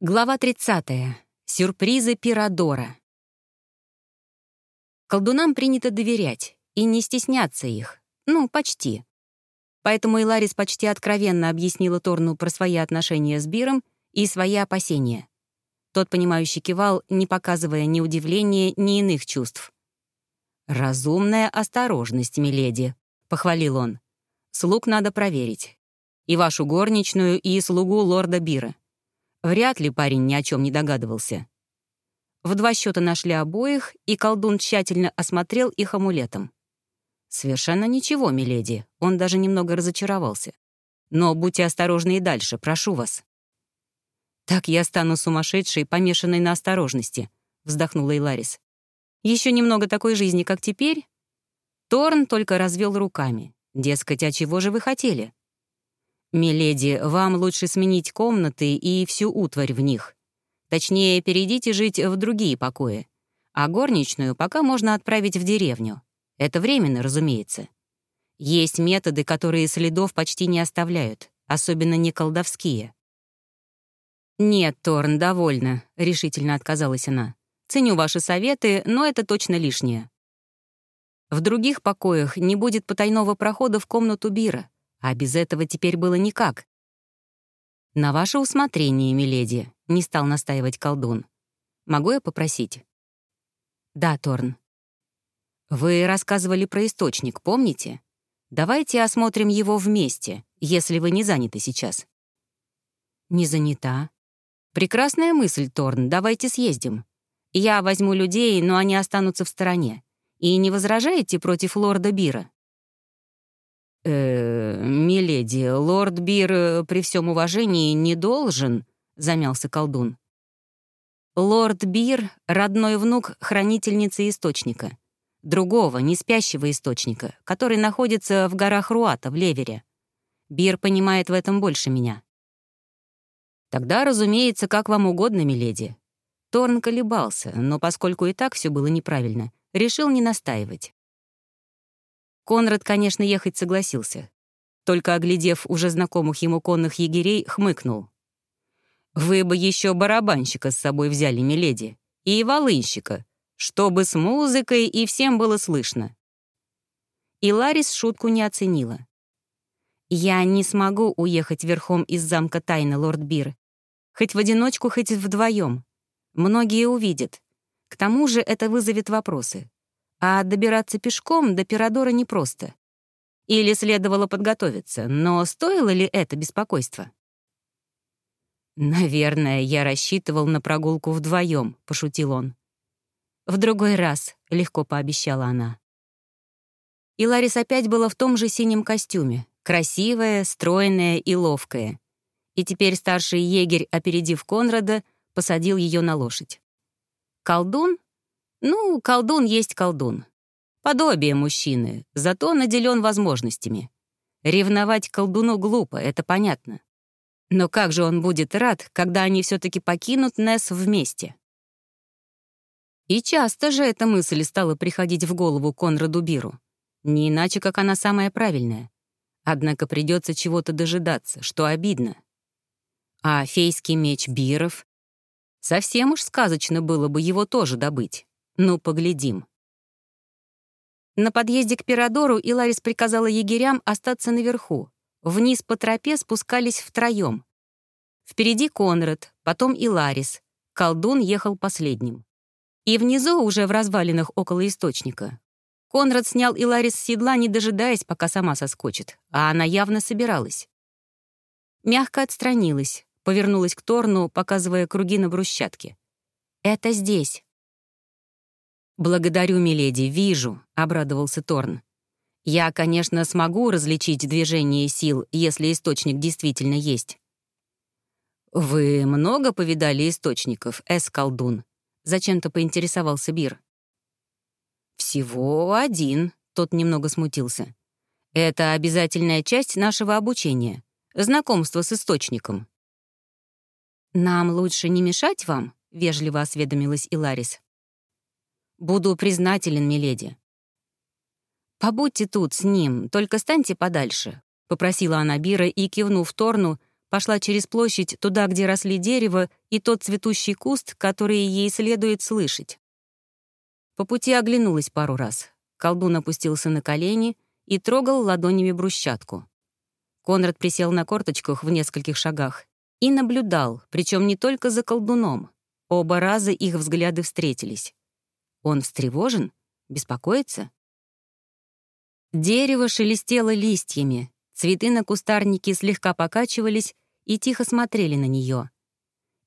Глава 30. Сюрпризы Пирадора. Колдунам принято доверять и не стесняться их. Ну, почти. Поэтому Иларис почти откровенно объяснила Торну про свои отношения с Биром и свои опасения. Тот, понимающий кивал, не показывая ни удивления, ни иных чувств. «Разумная осторожность, миледи», — похвалил он. «Слуг надо проверить. И вашу горничную, и слугу лорда Бира. Вряд ли парень ни о чем не догадывался. В два счета нашли обоих, и колдун тщательно осмотрел их амулетом. «Совершенно ничего, миледи», он даже немного разочаровался. «Но будьте осторожны и дальше, прошу вас». «Так я стану сумасшедшей, помешанной на осторожности», — вздохнула Иларис. Еще немного такой жизни, как теперь?» Торн только развел руками. «Дескать, а чего же вы хотели?» «Миледи, вам лучше сменить комнаты и всю утварь в них. Точнее, перейдите жить в другие покои. А горничную пока можно отправить в деревню. Это временно, разумеется. Есть методы, которые следов почти не оставляют, особенно не колдовские». «Нет, Торн, довольно», — решительно отказалась она. «Ценю ваши советы, но это точно лишнее». В других покоях не будет потайного прохода в комнату Бира. А без этого теперь было никак. «На ваше усмотрение, миледи», — не стал настаивать колдун. «Могу я попросить?» «Да, Торн». «Вы рассказывали про источник, помните? Давайте осмотрим его вместе, если вы не заняты сейчас». «Не занята». «Прекрасная мысль, Торн, давайте съездим. Я возьму людей, но они останутся в стороне. И не возражаете против лорда Бира?» «Э, миледи, лорд Бир э, при всем уважении не должен», — замялся колдун. Лорд Бир — родной внук хранительницы источника. Другого, не спящего источника, который находится в горах Руата, в Левере. Бир понимает в этом больше меня. Тогда, разумеется, как вам угодно, миледи. Торн колебался, но поскольку и так все было неправильно, решил не настаивать. Конрад, конечно, ехать согласился. Только оглядев уже знакомых ему конных егерей, хмыкнул. «Вы бы еще барабанщика с собой взяли, миледи, и волынщика, чтобы с музыкой и всем было слышно». И Ларис шутку не оценила. «Я не смогу уехать верхом из замка тайны, лорд Бир. Хоть в одиночку, хоть вдвоем. Многие увидят. К тому же это вызовет вопросы. А добираться пешком до Пирадора непросто. Или следовало подготовиться, но стоило ли это беспокойство? «Наверное, я рассчитывал на прогулку вдвоем», — пошутил он. «В другой раз», — легко пообещала она. И Ларис опять была в том же синем костюме, красивая, стройная и ловкая. И теперь старший егерь, опередив Конрада, посадил ее на лошадь. Колдун ну, колдун есть колдун. Подобие мужчины, зато наделен возможностями. Ревновать колдуну глупо, это понятно. Но как же он будет рад, когда они все таки покинут Несс вместе? И часто же эта мысль стала приходить в голову Конраду Биру. Не иначе, как она самая правильная. Однако придется чего-то дожидаться, что обидно. А фейский меч Биров? Совсем уж сказочно было бы его тоже добыть. Ну, поглядим. На подъезде к Пирадору Иларис приказала егерям остаться наверху. Вниз по тропе спускались втроем. Впереди Конрад, потом Иларис. Колдун ехал последним. И внизу, уже в развалинах около источника, Конрад снял Иларис с седла, не дожидаясь, пока сама соскочит, а она явно собиралась. Мягко отстранилась, повернулась к Торну, показывая круги на брусчатке. «Это здесь». «Благодарю, миледи, вижу», — обрадовался Торн. «Я, конечно, смогу различить движение сил, если источник действительно есть». «Вы много повидали источников, эс-колдун?» — зачем-то поинтересовался Бир. «Всего один», — тот немного смутился. «Это обязательная часть нашего обучения. Знакомство с источником». «Нам лучше не мешать вам?» — вежливо осведомилась Иларис. Буду признателен, миледи». «Побудьте тут с ним, только станьте подальше», — попросила она Бира и, кивнув Торну, пошла через площадь туда, где росли дерево и тот цветущий куст, который ей следует слышать. По пути оглянулась пару раз. Колдун опустился на колени и трогал ладонями брусчатку. Конрад присел на корточках в нескольких шагах и наблюдал, причем не только за колдуном. Оба раза их взгляды встретились. Он встревожен? Беспокоится? Дерево шелестело листьями, цветы на кустарнике слегка покачивались и тихо смотрели на нее.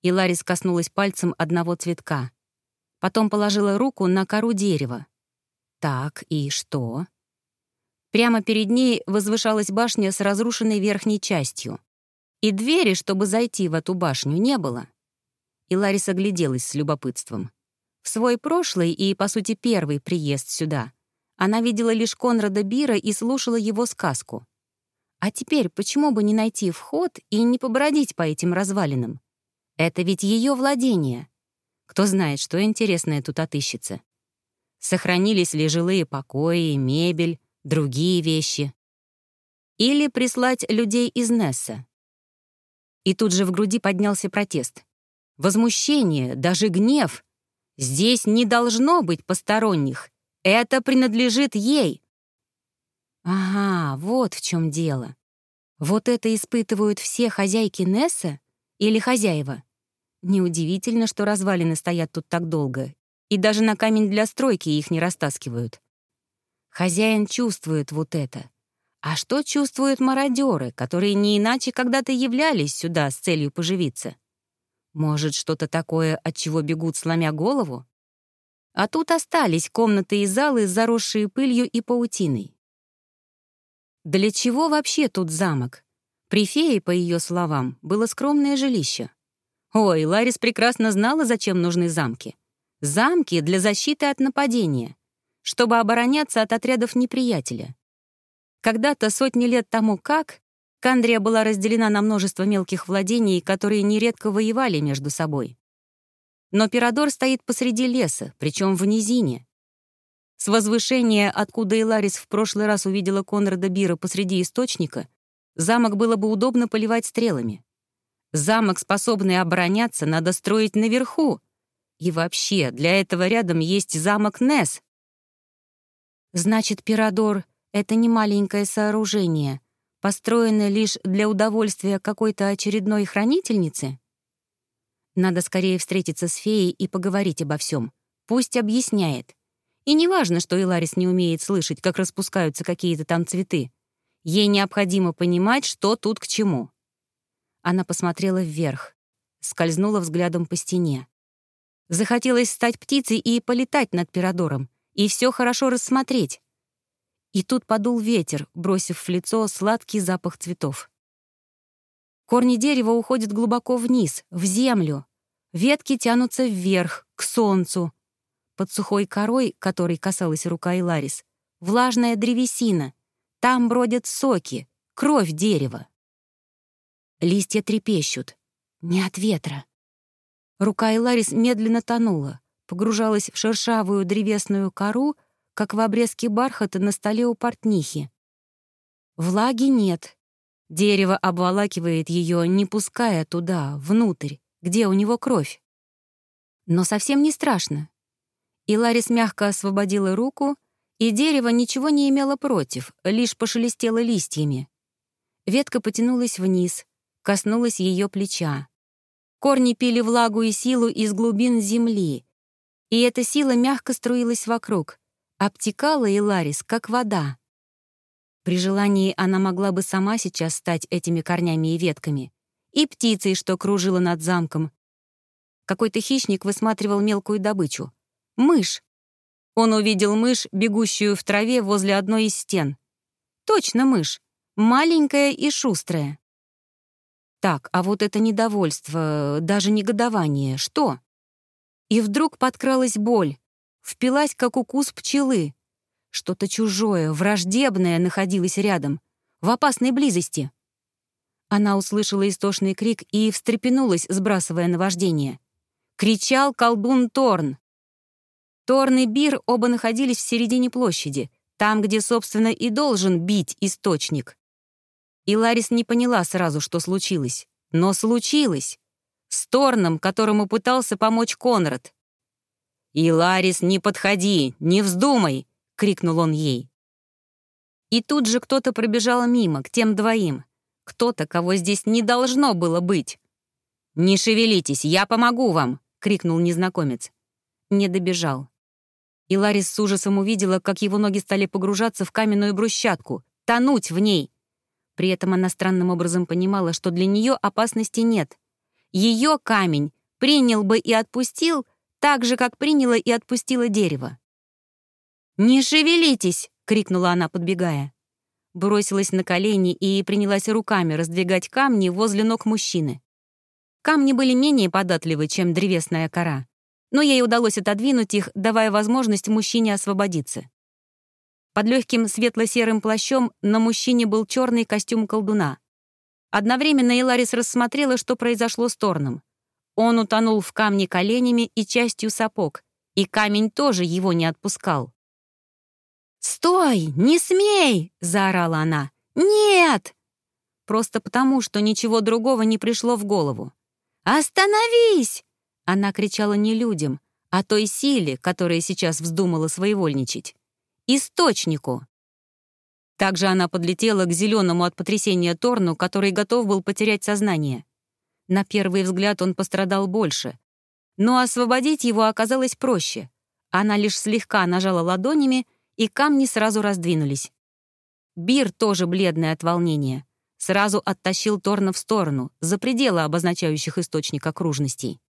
И Ларис коснулась пальцем одного цветка. Потом положила руку на кору дерева. Так, и что? Прямо перед ней возвышалась башня с разрушенной верхней частью. И двери, чтобы зайти в эту башню, не было. И Ларис огляделась с любопытством. В свой прошлый и, по сути, первый приезд сюда она видела лишь Конрада Бира и слушала его сказку. А теперь почему бы не найти вход и не побродить по этим развалинам? Это ведь ее владение. Кто знает, что интересное тут отыщется. Сохранились ли жилые покои, мебель, другие вещи. Или прислать людей из Несса. И тут же в груди поднялся протест. Возмущение, даже гнев. Здесь не должно быть посторонних. Это принадлежит ей. Ага, вот в чем дело. Вот это испытывают все хозяйки Несса или хозяева? Неудивительно, что развалины стоят тут так долго, и даже на камень для стройки их не растаскивают. Хозяин чувствует вот это. А что чувствуют мародеры, которые не иначе когда-то являлись сюда с целью поживиться? Может, что-то такое, от чего бегут, сломя голову? А тут остались комнаты и залы, заросшие пылью и паутиной. Для чего вообще тут замок? При фее, по ее словам, было скромное жилище. Ой, Ларис прекрасно знала, зачем нужны замки. Замки для защиты от нападения чтобы обороняться от отрядов неприятеля. Когда-то, сотни лет тому как, Кандрия была разделена на множество мелких владений, которые нередко воевали между собой. Но Пирадор стоит посреди леса, причем в низине. С возвышения, откуда Иларис в прошлый раз увидела Конрада Бира посреди источника, замок было бы удобно поливать стрелами. Замок, способный обороняться, надо строить наверху. И вообще, для этого рядом есть замок Нес, Значит, Пирадор — это не маленькое сооружение, построенное лишь для удовольствия какой-то очередной хранительницы? Надо скорее встретиться с феей и поговорить обо всем. Пусть объясняет. И не важно, что Иларис не умеет слышать, как распускаются какие-то там цветы. Ей необходимо понимать, что тут к чему. Она посмотрела вверх, скользнула взглядом по стене. Захотелось стать птицей и полетать над Пирадором, и все хорошо рассмотреть. И тут подул ветер, бросив в лицо сладкий запах цветов. Корни дерева уходят глубоко вниз, в землю. Ветки тянутся вверх, к солнцу. Под сухой корой, которой касалась рука Иларис, влажная древесина. Там бродят соки, кровь дерева. Листья трепещут. Не от ветра. Рука Иларис медленно тонула погружалась в шершавую древесную кору, как в обрезке бархата на столе у портнихи. Влаги нет. Дерево обволакивает ее, не пуская туда, внутрь, где у него кровь. Но совсем не страшно. И Ларис мягко освободила руку, и дерево ничего не имело против, лишь пошелестело листьями. Ветка потянулась вниз, коснулась ее плеча. Корни пили влагу и силу из глубин земли, и эта сила мягко струилась вокруг, обтекала Иларис, как вода. При желании она могла бы сама сейчас стать этими корнями и ветками, и птицей, что кружила над замком. Какой-то хищник высматривал мелкую добычу. Мышь. Он увидел мышь, бегущую в траве возле одной из стен. Точно мышь. Маленькая и шустрая. Так, а вот это недовольство, даже негодование, что? И вдруг подкралась боль, впилась, как укус пчелы. Что-то чужое, враждебное находилось рядом, в опасной близости. Она услышала истошный крик и встрепенулась, сбрасывая наваждение. Кричал колдун Торн. Торн и Бир оба находились в середине площади, там, где, собственно, и должен бить источник. И Ларис не поняла сразу, что случилось. Но случилось. С Торном, которому пытался помочь Конрад. «И, Ларис, не подходи, не вздумай!» — крикнул он ей. И тут же кто-то пробежал мимо, к тем двоим. Кто-то, кого здесь не должно было быть. «Не шевелитесь, я помогу вам!» — крикнул незнакомец. Не добежал. И Ларис с ужасом увидела, как его ноги стали погружаться в каменную брусчатку, тонуть в ней. При этом она странным образом понимала, что для нее опасности нет. Ее камень принял бы и отпустил, так же, как приняла и отпустила дерево. «Не шевелитесь!» — крикнула она, подбегая. Бросилась на колени и принялась руками раздвигать камни возле ног мужчины. Камни были менее податливы, чем древесная кора, но ей удалось отодвинуть их, давая возможность мужчине освободиться. Под легким светло-серым плащом на мужчине был черный костюм колдуна. Одновременно Иларис рассмотрела, что произошло с Торном. Он утонул в камне коленями и частью сапог, и камень тоже его не отпускал. «Стой! Не смей!» — заорала она. «Нет!» Просто потому, что ничего другого не пришло в голову. «Остановись!» Она кричала не людям, а той силе, которая сейчас вздумала своевольничать. Источнику. Также она подлетела к зеленому от потрясения Торну, который готов был потерять сознание. На первый взгляд он пострадал больше. Но освободить его оказалось проще. Она лишь слегка нажала ладонями, и камни сразу раздвинулись. Бир, тоже бледный от волнения, сразу оттащил Торна в сторону, за пределы обозначающих источник окружностей.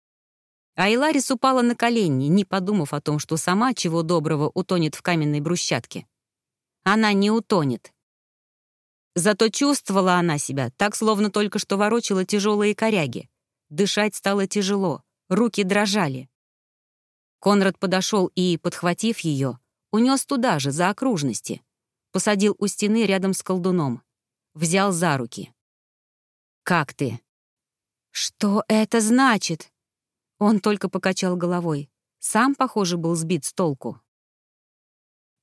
А Иларис упала на колени, не подумав о том, что сама, чего доброго, утонет в каменной брусчатке. Она не утонет. Зато чувствовала она себя, так словно только что ворочила тяжелые коряги. Дышать стало тяжело, руки дрожали. Конрад подошел и, подхватив ее, унес туда же, за окружности. Посадил у стены рядом с колдуном. Взял за руки. «Как ты?» «Что это значит?» Он только покачал головой. Сам, похоже, был сбит с толку.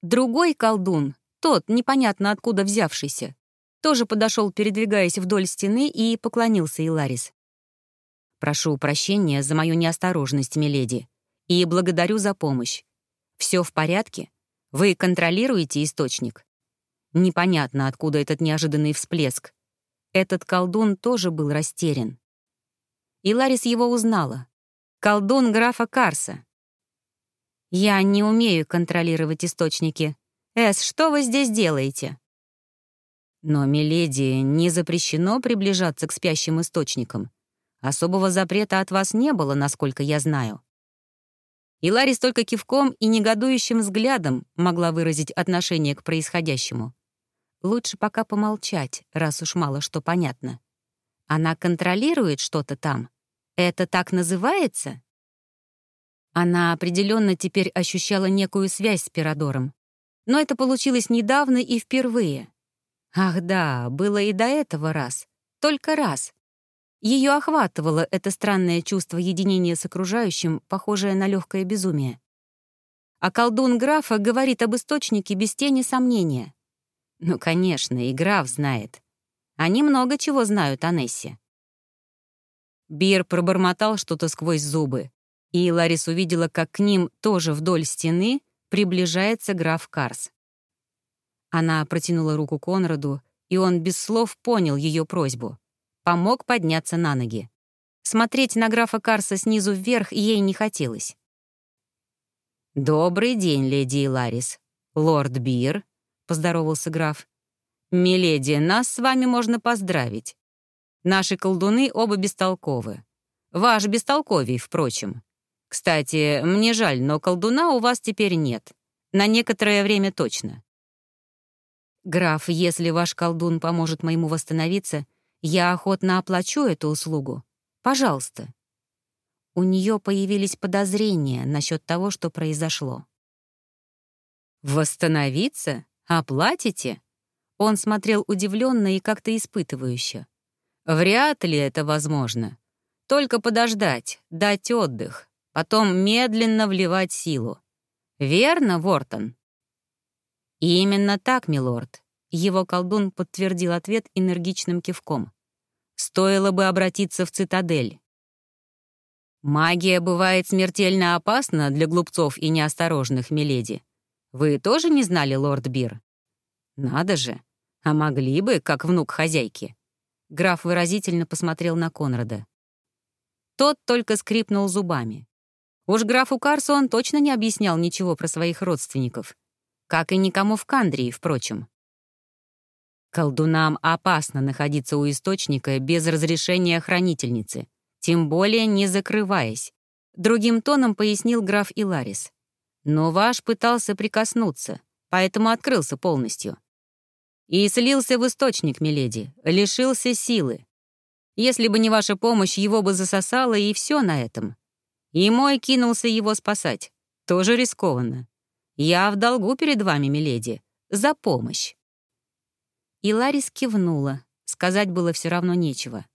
Другой колдун, тот, непонятно откуда взявшийся, тоже подошел, передвигаясь вдоль стены, и поклонился Иларис. «Прошу прощения за мою неосторожность, миледи, и благодарю за помощь. Все в порядке? Вы контролируете источник?» Непонятно, откуда этот неожиданный всплеск. Этот колдун тоже был растерян. И Ларис его узнала. Колдун графа Карса. «Я не умею контролировать источники. Эс, что вы здесь делаете?» Но, миледи, не запрещено приближаться к спящим источникам. Особого запрета от вас не было, насколько я знаю. И Ларис только кивком и негодующим взглядом могла выразить отношение к происходящему. Лучше пока помолчать, раз уж мало что понятно. Она контролирует что-то там? Это так называется? Она определенно теперь ощущала некую связь с Пирадором. Но это получилось недавно и впервые. Ах да, было и до этого раз. Только раз. Ее охватывало это странное чувство единения с окружающим, похожее на легкое безумие. А колдун графа говорит об источнике без тени сомнения. Ну, конечно, и граф знает. Они много чего знают о Нессе. Бир пробормотал что-то сквозь зубы, и Ларис увидела, как к ним тоже вдоль стены приближается граф Карс. Она протянула руку Конраду, и он без слов понял ее просьбу. Помог подняться на ноги. Смотреть на графа Карса снизу вверх ей не хотелось. «Добрый день, леди Ларис. Лорд Бир», — поздоровался граф. «Миледи, нас с вами можно поздравить. Наши колдуны оба бестолковы. Ваш бестолковей, впрочем. Кстати, мне жаль, но колдуна у вас теперь нет. На некоторое время точно. «Граф, если ваш колдун поможет моему восстановиться, я охотно оплачу эту услугу. Пожалуйста». У нее появились подозрения насчет того, что произошло. «Восстановиться? Оплатите?» Он смотрел удивленно и как-то испытывающе. «Вряд ли это возможно. Только подождать, дать отдых, потом медленно вливать силу. Верно, Вортон?» «Именно так, милорд», — его колдун подтвердил ответ энергичным кивком. Стоило бы обратиться в цитадель. Магия бывает смертельно опасна для глупцов и неосторожных, миледи. Вы тоже не знали, лорд Бир? Надо же. А могли бы, как внук хозяйки. Граф выразительно посмотрел на Конрада. Тот только скрипнул зубами. Уж графу Карсу он точно не объяснял ничего про своих родственников. Как и никому в Кандрии, впрочем. Колдунам опасно находиться у источника без разрешения хранительницы, тем более не закрываясь. Другим тоном пояснил граф Иларис. Но ваш пытался прикоснуться, поэтому открылся полностью. И слился в источник, миледи, лишился силы. Если бы не ваша помощь, его бы засосало, и все на этом. И мой кинулся его спасать. Тоже рискованно. Я в долгу перед вами, миледи, за помощь. И Ларис кивнула. Сказать было все равно нечего.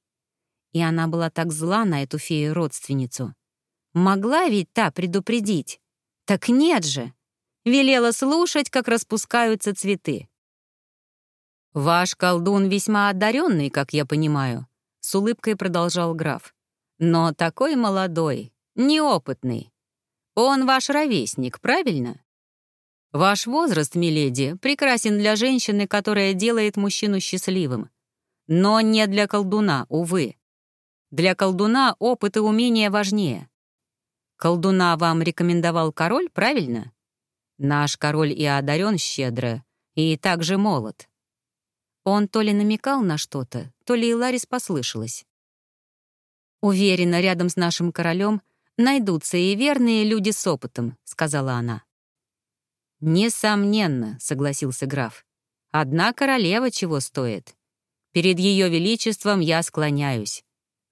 И она была так зла на эту фею-родственницу. Могла ведь та предупредить? Так нет же. Велела слушать, как распускаются цветы. «Ваш колдун весьма одаренный, как я понимаю», — с улыбкой продолжал граф. «Но такой молодой, неопытный. Он ваш ровесник, правильно? Ваш возраст, миледи, прекрасен для женщины, которая делает мужчину счастливым. Но не для колдуна, увы. Для колдуна опыт и умения важнее. Колдуна вам рекомендовал король, правильно? Наш король и одарен щедро, и также молод. Он то ли намекал на что-то, то ли и Ларис послышалось. Уверена, рядом с нашим королем найдутся и верные люди с опытом», — сказала она. «Несомненно», — согласился граф. «Одна королева чего стоит. Перед ее величеством я склоняюсь.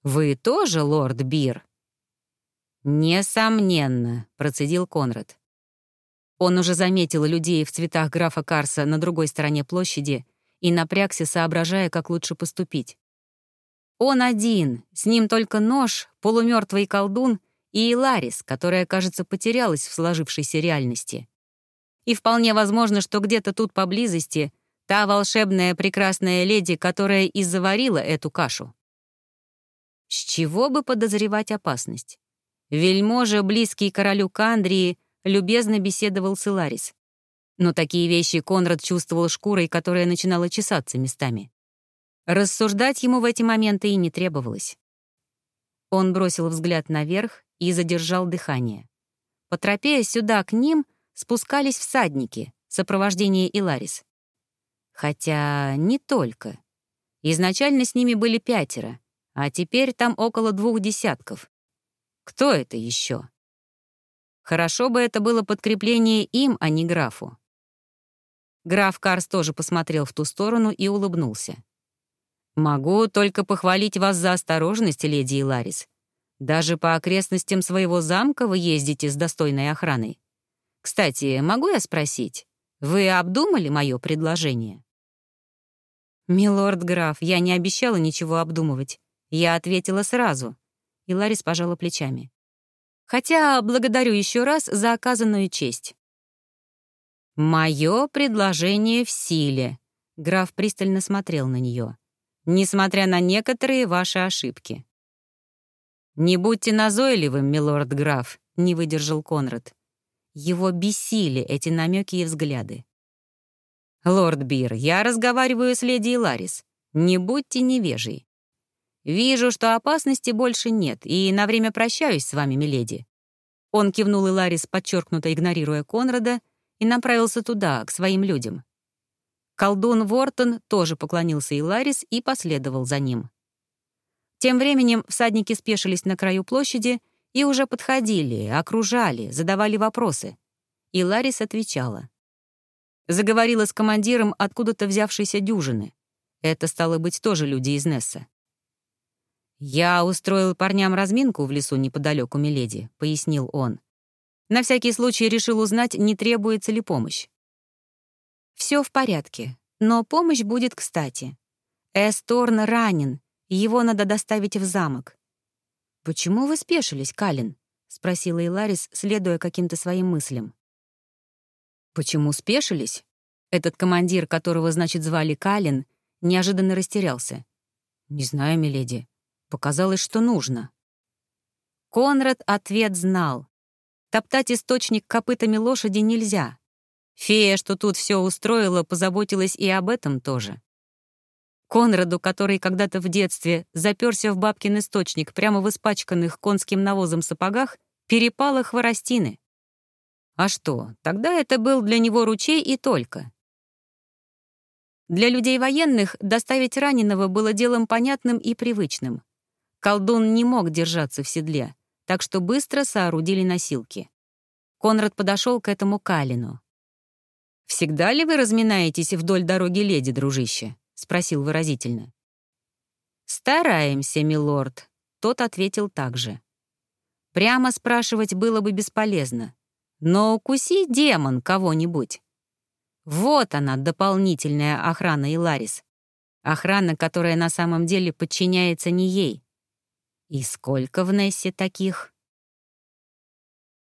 Вы тоже, лорд Бир?» «Несомненно», — процедил Конрад. Он уже заметил людей в цветах графа Карса на другой стороне площади и напрягся, соображая, как лучше поступить. Он один, с ним только нож, полумертвый колдун и Иларис, которая, кажется, потерялась в сложившейся реальности. И вполне возможно, что где-то тут поблизости та волшебная прекрасная леди, которая и заварила эту кашу. С чего бы подозревать опасность? Вельможа, близкий королю Кандрии, любезно беседовал с Иларис. Но такие вещи Конрад чувствовал шкурой, которая начинала чесаться местами. Рассуждать ему в эти моменты и не требовалось. Он бросил взгляд наверх и задержал дыхание. По тропе сюда к ним спускались всадники, сопровождение Иларис. Хотя не только. Изначально с ними были пятеро, а теперь там около двух десятков. Кто это еще? Хорошо бы это было подкрепление им, а не графу. Граф Карс тоже посмотрел в ту сторону и улыбнулся. «Могу только похвалить вас за осторожность, леди Иларис. Даже по окрестностям своего замка вы ездите с достойной охраной. Кстати, могу я спросить, вы обдумали мое предложение?» «Милорд граф, я не обещала ничего обдумывать. Я ответила сразу». И Ларис пожала плечами. «Хотя благодарю еще раз за оказанную честь». «Мое предложение в силе», — граф пристально смотрел на нее, «несмотря на некоторые ваши ошибки. «Не будьте назойливым, милорд граф», — не выдержал Конрад. Его бесили эти намеки и взгляды. «Лорд Бир, я разговариваю с леди Ларис. Не будьте невежей. Вижу, что опасности больше нет, и на время прощаюсь с вами, миледи». Он кивнул Иларис, подчеркнуто игнорируя Конрада, и направился туда, к своим людям. Колдун Вортон тоже поклонился Иларис и последовал за ним. Тем временем всадники спешились на краю площади и уже подходили, окружали, задавали вопросы. И Ларис отвечала. Заговорила с командиром откуда-то взявшейся дюжины. Это, стало быть, тоже люди из Несса. «Я устроил парням разминку в лесу неподалеку Миледи», — пояснил он. На всякий случай решил узнать, не требуется ли помощь. Все в порядке, но помощь будет кстати. Эсторн ранен, его надо доставить в замок». «Почему вы спешились, Калин?» — спросила Иларис, следуя каким-то своим мыслям. «Почему спешились?» Этот командир, которого, значит, звали Калин, неожиданно растерялся. «Не знаю, миледи. Показалось, что нужно». Конрад ответ знал. Топтать источник копытами лошади нельзя. Фея, что тут все устроила, позаботилась и об этом тоже. Конраду, который когда-то в детстве заперся в бабкин источник прямо в испачканных конским навозом сапогах, перепало хворостины. А что, тогда это был для него ручей и только. Для людей военных доставить раненого было делом понятным и привычным. Колдун не мог держаться в седле, так что быстро соорудили носилки. Конрад подошел к этому Калину. «Всегда ли вы разминаетесь вдоль дороги леди, дружище?» — спросил выразительно. «Стараемся, милорд», — тот ответил так же. Прямо спрашивать было бы бесполезно. Но укуси демон кого-нибудь. Вот она, дополнительная охрана Иларис. Охрана, которая на самом деле подчиняется не ей. И сколько в Нессе таких?